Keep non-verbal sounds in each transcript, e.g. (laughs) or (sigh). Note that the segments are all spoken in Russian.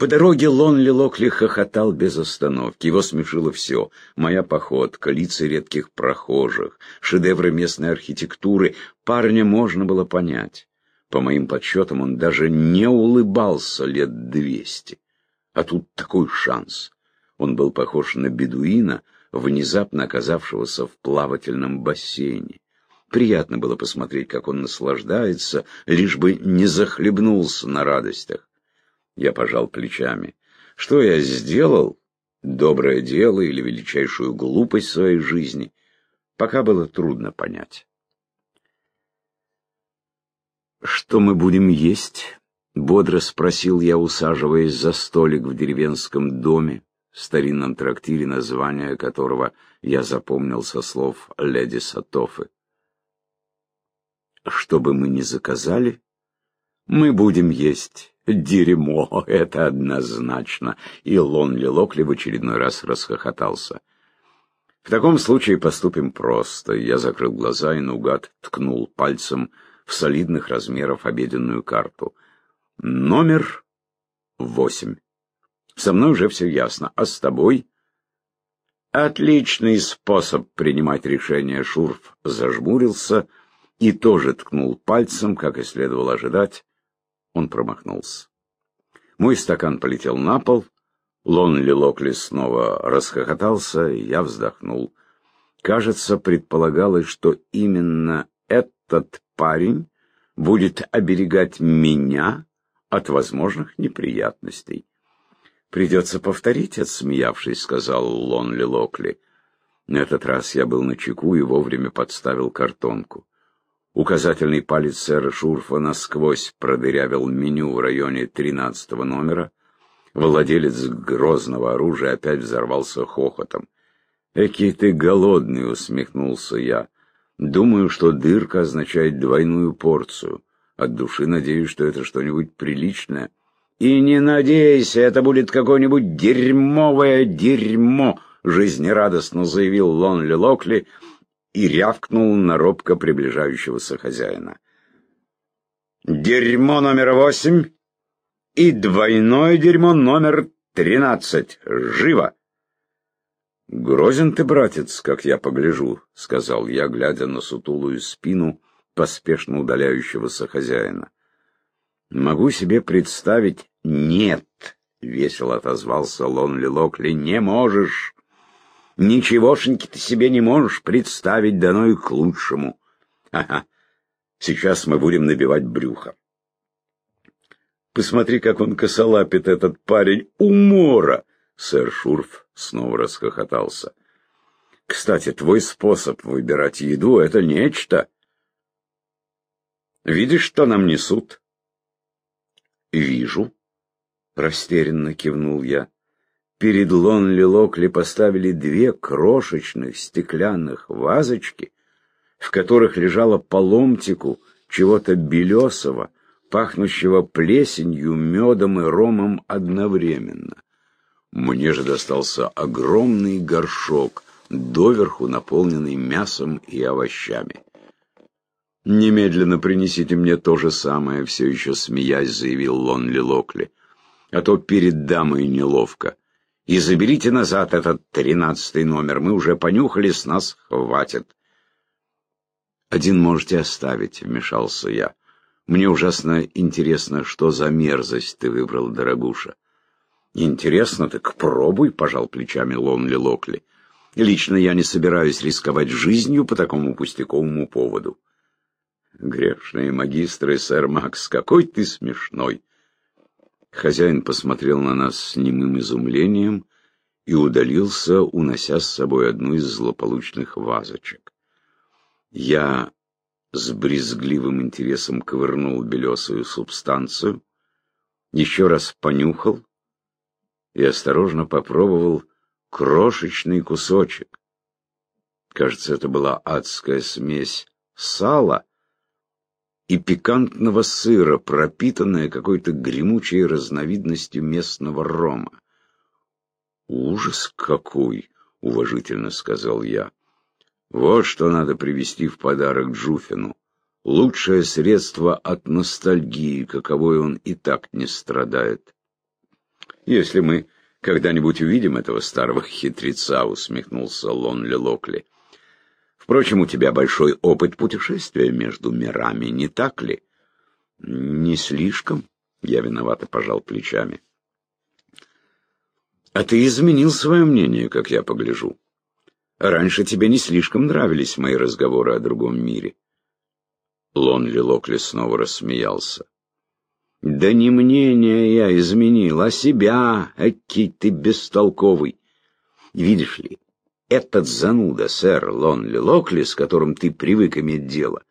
По дороге Лонли Локли хохотал без остановки. Его смешило все. Моя походка, лица редких прохожих, шедевры местной архитектуры. Парня можно было понять. По моим подсчетам, он даже не улыбался лет двести. А тут такой шанс. Он был похож на бедуина, внезапно оказавшегося в плавательном бассейне. Приятно было посмотреть, как он наслаждается, лишь бы не захлебнулся на радостях. Я пожал плечами. Что я сделал? Доброе дело или величайшую глупость своей жизни? Пока было трудно понять. «Что мы будем есть?» — бодро спросил я, усаживаясь за столик в деревенском доме, старинном трактире, название которого я запомнил со слов леди Сатофы. «Что бы мы ни заказали, мы будем есть дерьмо, (laughs) это однозначно!» И Лонли Локли в очередной раз расхохотался. «В таком случае поступим просто». Я закрыл глаза и наугад ткнул пальцем в солидных размеров обеденную карту. Номер восемь. Со мной уже все ясно. А с тобой? Отличный способ принимать решение. Шурф зажмурился и тоже ткнул пальцем, как и следовало ожидать. Он промахнулся. Мой стакан полетел на пол. Лонли Локли снова расхохотался, и я вздохнул. Кажется, предполагалось, что именно этот парень будет оберегать меня от возможных неприятностей. «Придется повторить, отсмеявшись», — сказал Лонли Локли. На этот раз я был на чеку и вовремя подставил картонку. Указательный палец сэра Шурфа насквозь продырявил меню в районе тринадцатого номера. Владелец грозного оружия опять взорвался хохотом. «Экий ты голодный!» — усмехнулся я. Думаю, что дырка означает двойную порцию. От души надеюсь, что это что-нибудь приличное. И не надейся, это будет какое-нибудь дерьмовое дерьмо, жизнерадостно заявил Лонли Локли и рявкнул на робко приближающегося хозяина. Дерьмо номер восемь и двойное дерьмо номер тринадцать. Живо! «Грозен ты, братец, как я погляжу», — сказал я, глядя на сутулую спину поспешно удаляющегося хозяина. «Могу себе представить...» «Нет», — весело отозвался Лонли Локли, — «не можешь. Ничегошеньки ты себе не можешь представить, дано и к лучшему. Ага, сейчас мы будем набивать брюхо. Посмотри, как он косолапит, этот парень, умора!» Сэр Шурф снова расхохотался. «Кстати, твой способ выбирать еду — это нечто. Видишь, что нам несут?» «Вижу», — растерянно кивнул я. Перед Лонли Локли поставили две крошечных стеклянных вазочки, в которых лежало по ломтику чего-то белесого, пахнущего плесенью, медом и ромом одновременно. Мне же достался огромный горшок, доверху наполненный мясом и овощами. «Немедленно принесите мне то же самое», — все еще смеясь заявил Лонли Локли. «А то перед дамой неловко. И заберите назад этот тринадцатый номер, мы уже понюхали, с нас хватит». «Один можете оставить», — вмешался я. «Мне ужасно интересно, что за мерзость ты выбрал, дорогуша». «Интересно, так пробуй», — пожал плечами Лонли Локли. «Лично я не собираюсь рисковать жизнью по такому пустяковому поводу». «Грешные магистры, сэр Макс, какой ты смешной!» Хозяин посмотрел на нас с немым изумлением и удалился, унося с собой одну из злополучных вазочек. Я с брезгливым интересом ковырнул белесую субстанцию, еще раз понюхал и осторожно попробовал крошечный кусочек. Кажется, это была адская смесь сала и пикантного сыра, пропитанная какой-то гремучей разновидностью местного рома. «Ужас какой!» — уважительно сказал я. «Вот что надо привезти в подарок Джуфину. Лучшее средство от ностальгии, каковой он и так не страдает». Если мы когда-нибудь увидим этого старого хитреца, усмехнулся Лонли Локли. Впрочем, у тебя большой опыт путешествия между мирами, не так ли? Не слишком, я виновато пожал плечами. А ты изменил свое мнение, как я погляжу. Раньше тебе не слишком нравились мои разговоры о другом мире. Лонли Локли снова рассмеялся. Да не мнение я изменил, а себя, аки ты бестолковый. Видишь ли, этот зануда, сэр Лонли Локли, с которым ты привык иметь дело,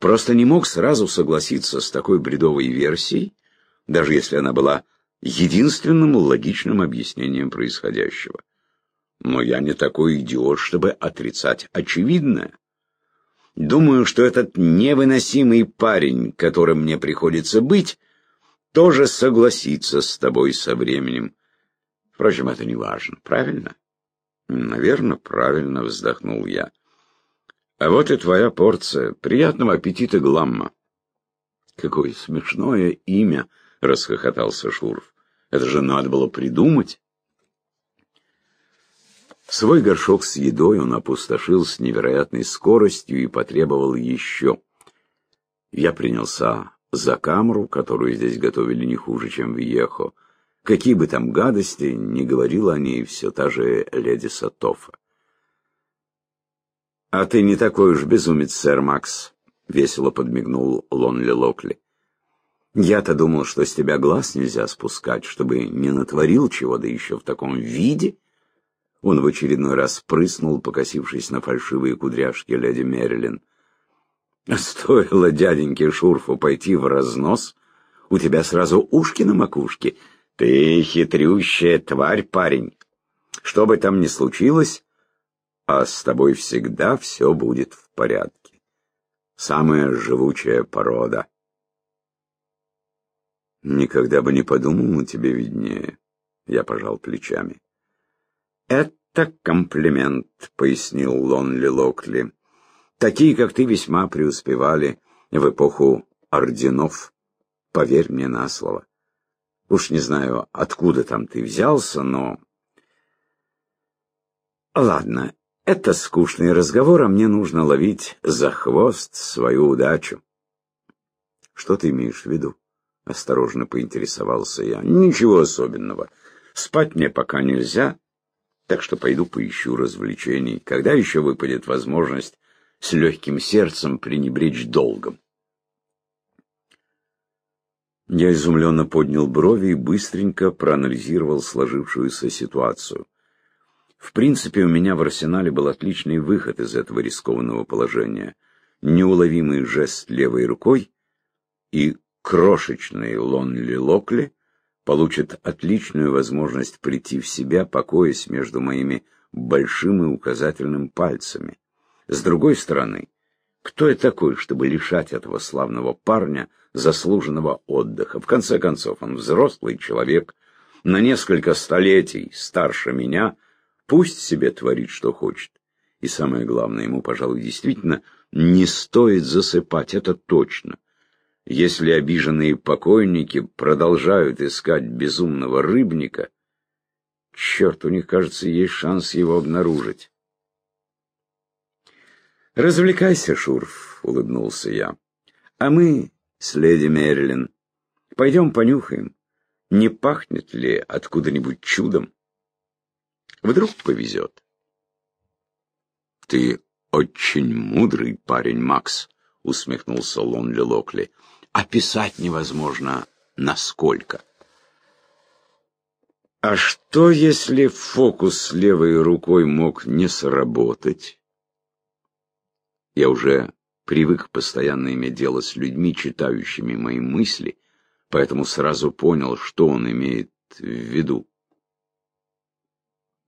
просто не мог сразу согласиться с такой бредовой версией, даже если она была единственным логичным объяснением происходящего. Но я не такой идиот, чтобы отрицать очевидное. Думаю, что этот невыносимый парень, которым мне приходится быть, тоже согласится с тобой со временем. Впрочем, это не важно, правильно? Наверное, правильно, вздохнул я. А вот и твоя порция. Приятного аппетита, Гламма. Какое смешное имя, расхохотался Шурф. Это же надо было придумать. Свой горшок с едой он опустошил с невероятной скоростью и потребовал еще. Я принялся за камеру, которую здесь готовили не хуже, чем в Ехо. Какие бы там гадости, не говорила о ней все та же леди Сатофа. «А ты не такой уж безумец, сэр Макс», — весело подмигнул Лонли Локли. «Я-то думал, что с тебя глаз нельзя спускать, чтобы не натворил чего, да еще в таком виде». Он в очередной раз прыснул, покосившись на фальшивые кудряшки леди Мерилин. «Стоило дяденьке Шурфу пойти в разнос, у тебя сразу ушки на макушке. Ты хитрющая тварь, парень. Что бы там ни случилось, а с тобой всегда все будет в порядке. Самая живучая порода». «Никогда бы не подумал, но тебе виднее», — я пожал плечами. «Это комплимент», — пояснил Лонли Локли. «Такие, как ты, весьма преуспевали в эпоху орденов. Поверь мне на слово. Уж не знаю, откуда там ты взялся, но...» «Ладно, это скучный разговор, а мне нужно ловить за хвост свою удачу». «Что ты имеешь в виду?» — осторожно поинтересовался я. «Ничего особенного. Спать мне пока нельзя, так что пойду поищу развлечений. Когда еще выпадет возможность с легким сердцем пренебречь долгом? Я изумленно поднял брови и быстренько проанализировал сложившуюся ситуацию. В принципе, у меня в арсенале был отличный выход из этого рискованного положения. Неуловимый жест левой рукой и крошечный Лонли Локли — получит отличную возможность прийти в себя, покоясь между моими большим и указательным пальцами. С другой стороны, кто я такой, чтобы лишать этого славного парня заслуженного отдыха? В конце концов, он взрослый человек, на несколько столетий старше меня, пусть себе творит, что хочет. И самое главное, ему, пожалуй, действительно не стоит засыпать, это точно. Если обиженные покойники продолжают искать безумного рыбника, черт, у них, кажется, есть шанс его обнаружить. «Развлекайся, Шурф», — улыбнулся я. «А мы с леди Мерлин пойдем понюхаем, не пахнет ли откуда-нибудь чудом. Вдруг повезет». «Ты очень мудрый парень, Макс», — усмехнулся Лонли Локли описать невозможно, насколько. А что, если фокус левой рукой мог не сработать? Я уже привык постоянно иметь дело с людьми, читающими мои мысли, поэтому сразу понял, что он имеет в виду.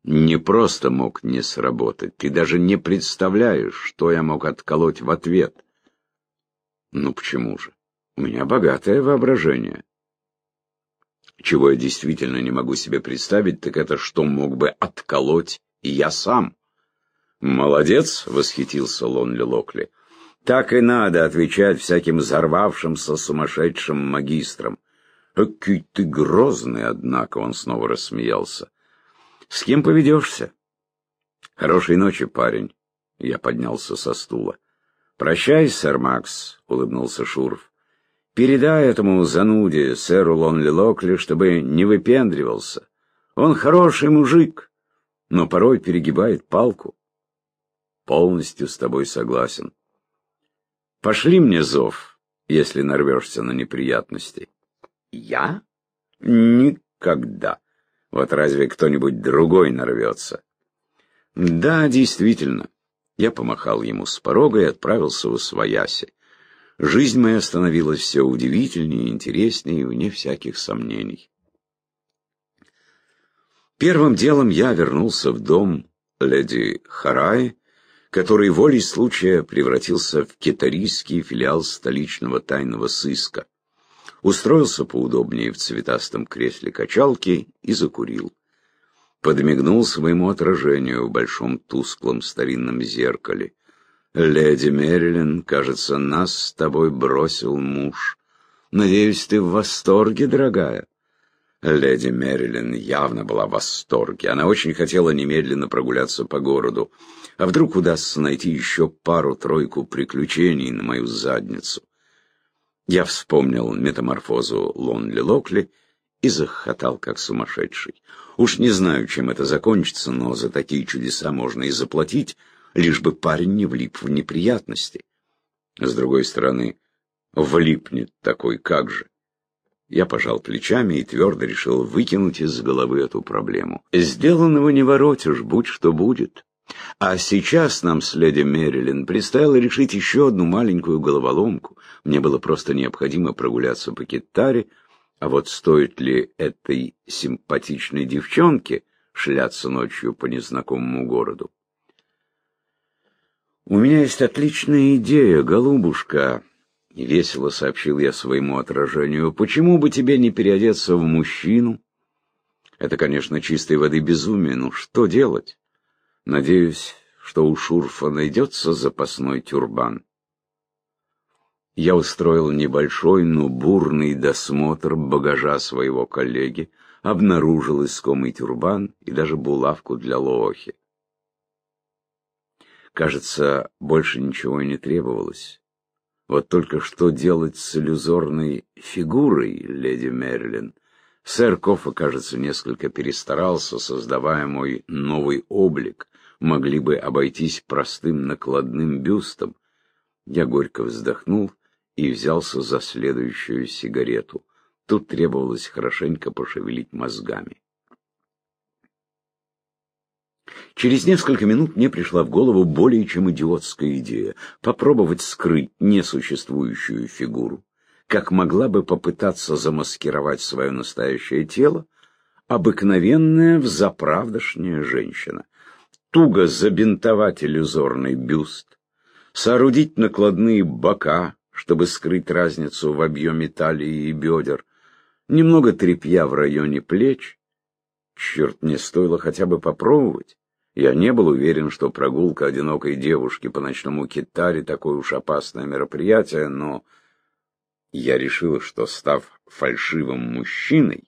Не просто мог не сработать, ты даже не представляешь, что я мог отколоть в ответ. Ну почему же? У меня богатое воображение. Чего я действительно не могу себе представить, так это что мог бы отколоть я сам. «Молодец!» — восхитился Лонли Локли. «Так и надо отвечать всяким взорвавшимся сумасшедшим магистрам. «Экий ты грозный, однако!» — он снова рассмеялся. «С кем поведешься?» «Хорошей ночи, парень!» — я поднялся со стула. «Прощай, сэр Макс!» — улыбнулся Шуров. «Передай этому зануде, сэру Лонли Локли, чтобы не выпендривался. Он хороший мужик, но порой перегибает палку». «Полностью с тобой согласен. Пошли мне зов, если нарвешься на неприятности». Я? Никогда. Вот разве кто-нибудь другой нарвется? Да, действительно. Я помахал ему с порога и отправился в Освояси. Жизнь моя становилась все удивительнее и интереснее, вне всяких сомнений. Первым делом я вернулся в дом леди Харай, который волей случая превратился в китарийский филиал столичного тайного сыска устроился поудобнее в цветастом кресле качалки и закурил. Подмигнул своему отражению в большом тусклом старинном зеркале. «Леди Мерилин, кажется, нас с тобой бросил муж. Надеюсь, ты в восторге, дорогая?» Леди Мерилин явно была в восторге. Она очень хотела немедленно прогуляться по городу. А вдруг удастся найти еще пару-тройку приключений на мою задницу? Я вспомнил метаморфозу Лонли Локли и захохотал, как сумасшедший. Уж не знаю, чем это закончится, но за такие чудеса можно и заплатить, лишь бы парень не влип в неприятности. С другой стороны, влипнет такой, как же? Я пожал плечами и твердо решил выкинуть из головы эту проблему. Сделанного не воротишь, будь что будет. А сейчас нам с леди Мерилин предстояло решить еще одну маленькую головоломку. Мне было просто необходимо прогуляться по Китаре, а вот стоит ли этой симпатичной девчонке шляться ночью по незнакомому городу? «У меня есть отличная идея, голубушка», — весело сообщил я своему отражению. «Почему бы тебе не переодеться в мужчину?» Это, конечно, чистой воды безумие, но что делать? Надеюсь, что у Шурфа найдется запасной тюрбан. Я устроил небольшой, но бурный досмотр багажа своего коллеги, обнаружил искомый тюрбан и даже булавку для лохи. Кажется, больше ничего и не требовалось. Вот только что делать с иллюзорной фигурой, леди Мерлин? Сэр Кофа, кажется, несколько перестарался, создавая мой новый облик, могли бы обойтись простым накладным бюстом. Я горько вздохнул и взялся за следующую сигарету. Тут требовалось хорошенько пошевелить мозгами. Через несколько минут мне пришла в голову более чем идиотская идея — попробовать скрыть несуществующую фигуру, как могла бы попытаться замаскировать свое настоящее тело обыкновенная взаправдошняя женщина туго забинтовать иллюзорный бюст, соорудить накладные бока, чтобы скрыть разницу в объеме талии и бедер, немного тряпья в районе плеч. Черт, мне стоило хотя бы попробовать. Я не был уверен, что прогулка одинокой девушки по ночному китаре такое уж опасное мероприятие, но я решил, что, став фальшивым мужчиной,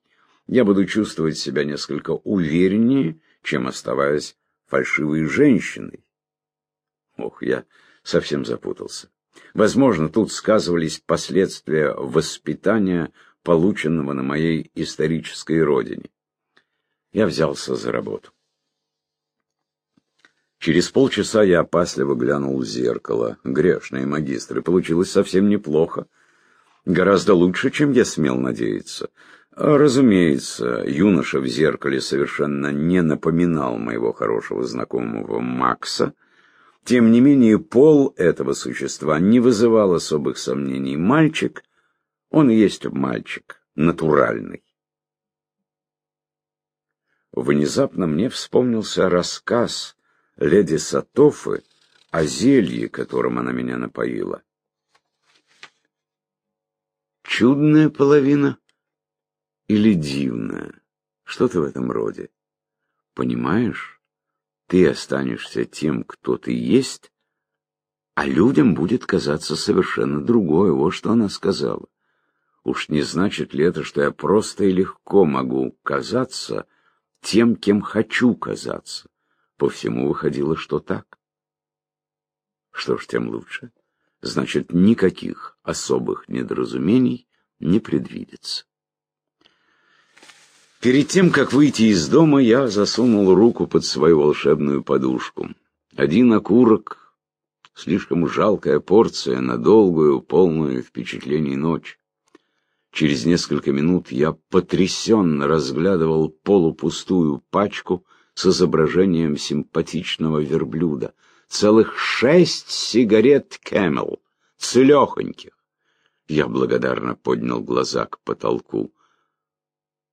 я буду чувствовать себя несколько увереннее, чем оставаясь фальшивой женщиной. Ох, я совсем запутался. Возможно, тут сказывались последствия воспитания, полученного на моей исторической родине. Я взялся за работу. Через полчаса я опасливо глянул в зеркало. Грешные магистры. Получилось совсем неплохо. Гораздо лучше, чем я смел надеяться. Разумеется, юноша в зеркале совершенно не напоминал моего хорошего знакомого Макса. Тем не менее, пол этого существа не вызывал особых сомнений. Мальчик, он и есть мальчик, натуральный. Внезапно мне вспомнился рассказ леди Сатофы о зелье, которым она меня напоила. Чудная половина или дивное, что-то в этом роде. Понимаешь, ты останешься тем, кто ты есть, а людям будет казаться совершенно другое, вот что она сказала. Уж не значит ли это, что я просто и легко могу казаться тем, кем хочу казаться? По всему выходило, что так. Что ж, тем лучше. Значит, никаких особых недоразумений не предвидится. Перед тем, как выйти из дома, я засунул руку под свою волшебную подушку. Один окурок — слишком жалкая порция на долгую, полную впечатлений ночь. Через несколько минут я потрясенно разглядывал полупустую пачку с изображением симпатичного верблюда. Целых шесть сигарет Camel, целехоньких. Я благодарно поднял глаза к потолку.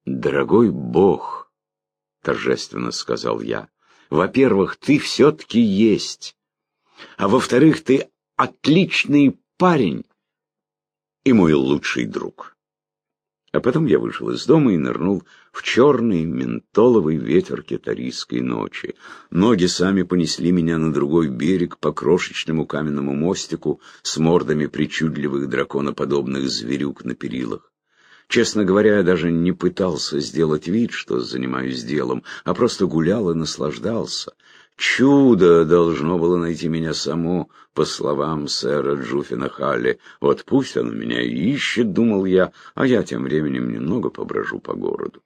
«Дорогой Бог», — торжественно сказал я, — «во-первых, ты все-таки есть, а во-вторых, ты отличный парень и мой лучший друг». А потом я вышел из дома и нырнул в черный ментоловый ветер китарийской ночи. Ноги сами понесли меня на другой берег по крошечному каменному мостику с мордами причудливых драконоподобных зверюк на перилах. Честно говоря, я даже не пытался сделать вид, что занимаюсь делом, а просто гулял и наслаждался. Чудо должно было найти меня само, по словам сэра Джуфина Халли. Вот пусть оно меня ищет, думал я, а я тем временем немного поброжу по городу.